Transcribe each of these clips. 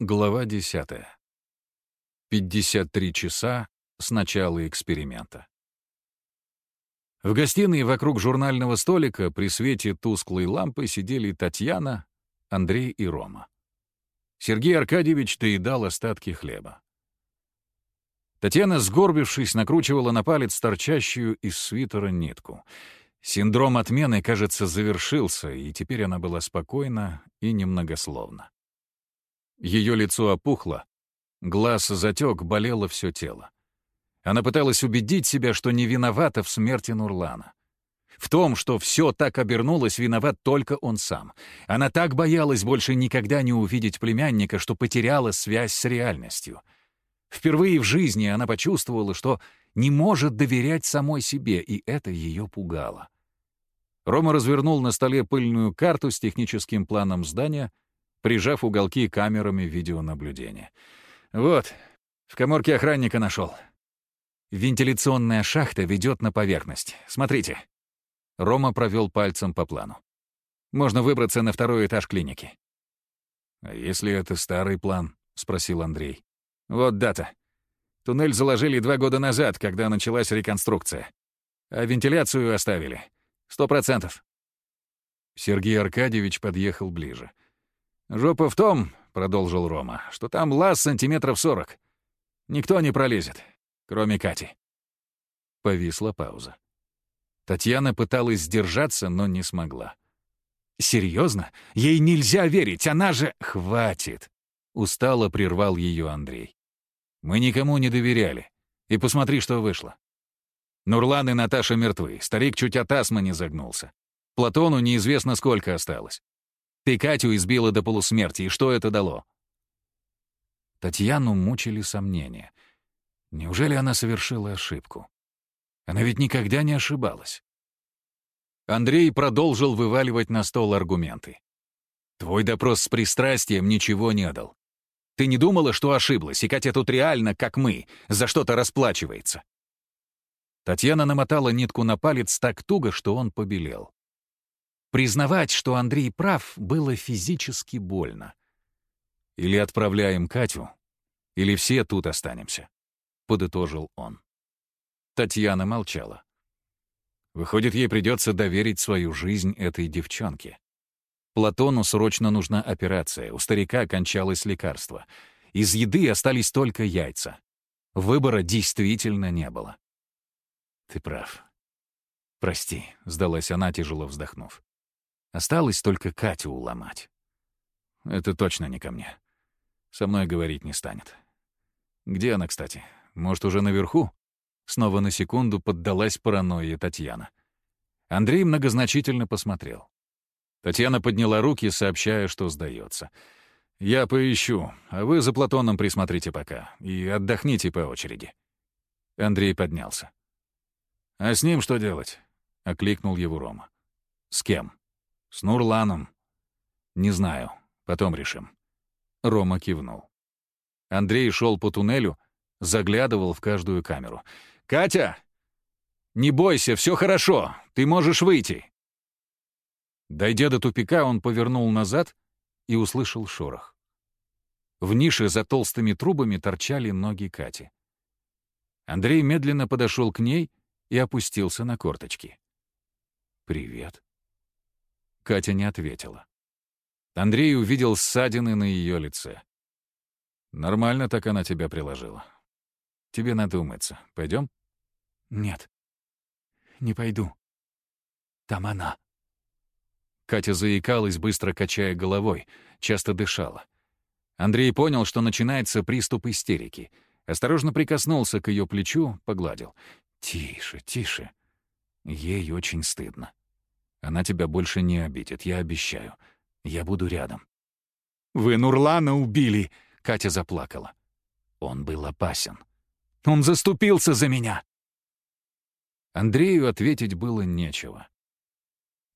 Глава 10. 53 часа с начала эксперимента. В гостиной вокруг журнального столика при свете тусклой лампы сидели Татьяна, Андрей и Рома. Сергей Аркадьевич доедал остатки хлеба. Татьяна, сгорбившись, накручивала на палец торчащую из свитера нитку. Синдром отмены, кажется, завершился, и теперь она была спокойна и немногословна. Ее лицо опухло, глаз затек, болело все тело. Она пыталась убедить себя, что не виновата в смерти Нурлана. В том, что все так обернулось, виноват только он сам. Она так боялась больше никогда не увидеть племянника, что потеряла связь с реальностью. Впервые в жизни она почувствовала, что не может доверять самой себе, и это ее пугало. Рома развернул на столе пыльную карту с техническим планом здания, прижав уголки камерами видеонаблюдения. «Вот, в коморке охранника нашел. Вентиляционная шахта ведет на поверхность. Смотрите». Рома провел пальцем по плану. «Можно выбраться на второй этаж клиники». «А если это старый план?» — спросил Андрей. «Вот дата. Туннель заложили два года назад, когда началась реконструкция. А вентиляцию оставили. Сто процентов». Сергей Аркадьевич подъехал ближе. «Жопа в том, — продолжил Рома, — что там лаз сантиметров сорок. Никто не пролезет, кроме Кати». Повисла пауза. Татьяна пыталась сдержаться, но не смогла. «Серьезно? Ей нельзя верить, она же...» «Хватит!» — устало прервал ее Андрей. «Мы никому не доверяли. И посмотри, что вышло. Нурлан и Наташа мертвы, старик чуть от астмы не загнулся. Платону неизвестно, сколько осталось. Ты Катю избила до полусмерти, и что это дало?» Татьяну мучили сомнения. Неужели она совершила ошибку? Она ведь никогда не ошибалась. Андрей продолжил вываливать на стол аргументы. «Твой допрос с пристрастием ничего не дал. Ты не думала, что ошиблась, и Катя тут реально, как мы, за что-то расплачивается?» Татьяна намотала нитку на палец так туго, что он побелел. Признавать, что Андрей прав, было физически больно. «Или отправляем Катю, или все тут останемся», — подытожил он. Татьяна молчала. Выходит, ей придется доверить свою жизнь этой девчонке. Платону срочно нужна операция, у старика кончалось лекарство. Из еды остались только яйца. Выбора действительно не было. «Ты прав. Прости», — сдалась она, тяжело вздохнув. «Осталось только Катю уломать. Это точно не ко мне. Со мной говорить не станет. Где она, кстати? Может, уже наверху?» Снова на секунду поддалась паранойя Татьяна. Андрей многозначительно посмотрел. Татьяна подняла руки, сообщая, что сдается. «Я поищу, а вы за Платоном присмотрите пока и отдохните по очереди». Андрей поднялся. «А с ним что делать?» — окликнул его Рома. «С кем?» «С Нурланом». «Не знаю. Потом решим». Рома кивнул. Андрей шел по туннелю, заглядывал в каждую камеру. «Катя! Не бойся, все хорошо, ты можешь выйти!» Дойдя до тупика, он повернул назад и услышал шорох. В нише за толстыми трубами торчали ноги Кати. Андрей медленно подошел к ней и опустился на корточки. «Привет». Катя не ответила. Андрей увидел ссадины на ее лице. «Нормально так она тебя приложила. Тебе надо умыться. Пойдем?» «Нет, не пойду. Там она». Катя заикалась, быстро качая головой, часто дышала. Андрей понял, что начинается приступ истерики. Осторожно прикоснулся к ее плечу, погладил. «Тише, тише. Ей очень стыдно. Она тебя больше не обидит, я обещаю. Я буду рядом». «Вы Нурлана убили!» — Катя заплакала. Он был опасен. «Он заступился за меня!» Андрею ответить было нечего.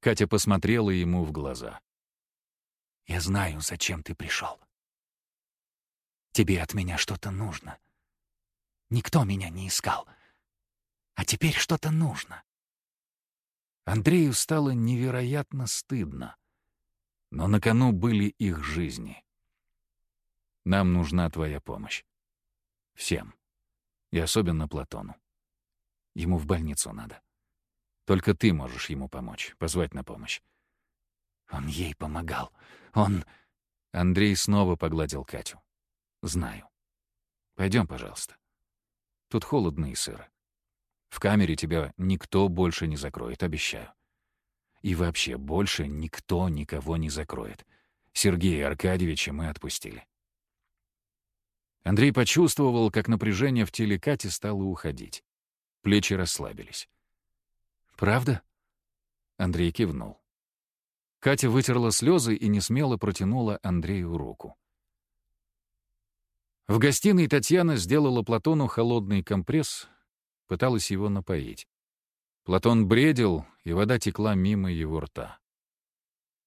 Катя посмотрела ему в глаза. «Я знаю, зачем ты пришел. Тебе от меня что-то нужно. Никто меня не искал. А теперь что-то нужно». Андрею стало невероятно стыдно. Но на кону были их жизни. Нам нужна твоя помощь. Всем. И особенно Платону. Ему в больницу надо. Только ты можешь ему помочь, позвать на помощь. Он ей помогал. Он... Андрей снова погладил Катю. Знаю. Пойдем, пожалуйста. Тут холодно и сыро. В камере тебя никто больше не закроет, обещаю. И вообще больше никто никого не закроет. Сергея Аркадьевича мы отпустили. Андрей почувствовал, как напряжение в теле Кати стало уходить. Плечи расслабились. «Правда?» Андрей кивнул. Катя вытерла слезы и несмело протянула Андрею руку. В гостиной Татьяна сделала Платону холодный компресс, пыталась его напоить. Платон бредил, и вода текла мимо его рта.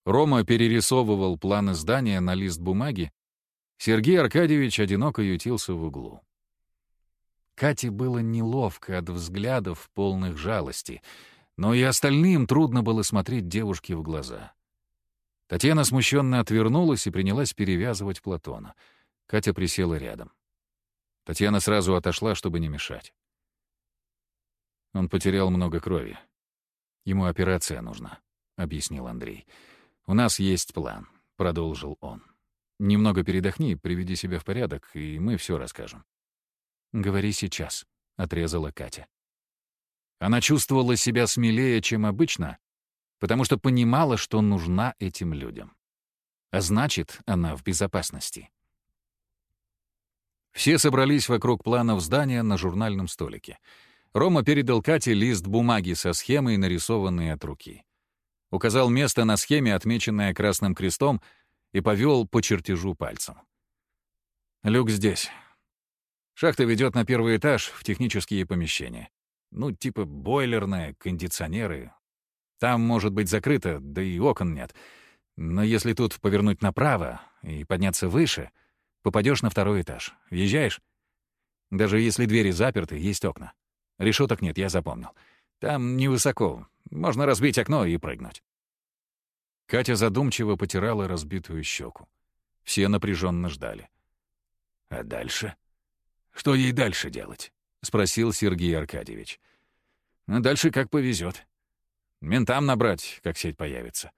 Рома перерисовывал планы здания на лист бумаги, Сергей Аркадьевич одиноко ютился в углу. Кате было неловко от взглядов, полных жалости, но и остальным трудно было смотреть девушке в глаза. Татьяна смущенно отвернулась и принялась перевязывать Платона. Катя присела рядом. Татьяна сразу отошла, чтобы не мешать. Он потерял много крови. Ему операция нужна, — объяснил Андрей. «У нас есть план», — продолжил он. «Немного передохни, приведи себя в порядок, и мы все расскажем». «Говори сейчас», — отрезала Катя. Она чувствовала себя смелее, чем обычно, потому что понимала, что нужна этим людям. А значит, она в безопасности. Все собрались вокруг планов здания на журнальном столике. Рома передал Кате лист бумаги со схемой, нарисованной от руки. Указал место на схеме, отмеченное красным крестом, и повел по чертежу пальцем. «Люк здесь. Шахта ведет на первый этаж в технические помещения. Ну, типа бойлерная, кондиционеры. Там может быть закрыто, да и окон нет. Но если тут повернуть направо и подняться выше, попадешь на второй этаж. Въезжаешь? Даже если двери заперты, есть окна. Решеток нет, я запомнил. Там невысоко. Можно разбить окно и прыгнуть. Катя задумчиво потирала разбитую щеку. Все напряженно ждали. А дальше? Что ей дальше делать? спросил Сергей Аркадьевич. А дальше как повезет. Ментам набрать, как сеть появится.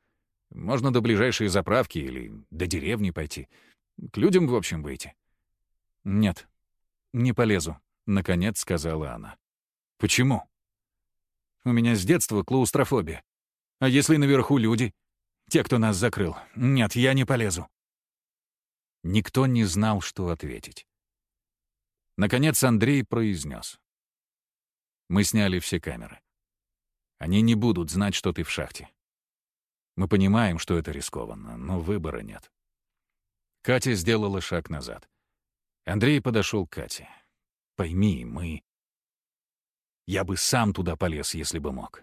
Можно до ближайшей заправки или до деревни пойти. К людям, в общем, выйти. Нет, не полезу, — наконец сказала она. Почему? У меня с детства клаустрофобия. А если наверху люди? Те, кто нас закрыл. Нет, я не полезу. Никто не знал, что ответить. Наконец Андрей произнес. Мы сняли все камеры. Они не будут знать, что ты в шахте. Мы понимаем, что это рискованно, но выбора нет. Катя сделала шаг назад. Андрей подошел к Кате. «Пойми, мы я бы сам туда полез, если бы мог.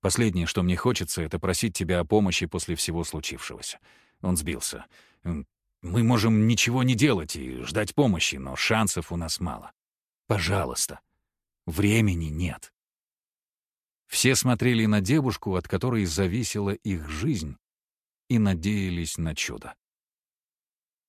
Последнее, что мне хочется, это просить тебя о помощи после всего случившегося. Он сбился. Мы можем ничего не делать и ждать помощи, но шансов у нас мало. Пожалуйста. Времени нет. Все смотрели на девушку, от которой зависела их жизнь, и надеялись на чудо.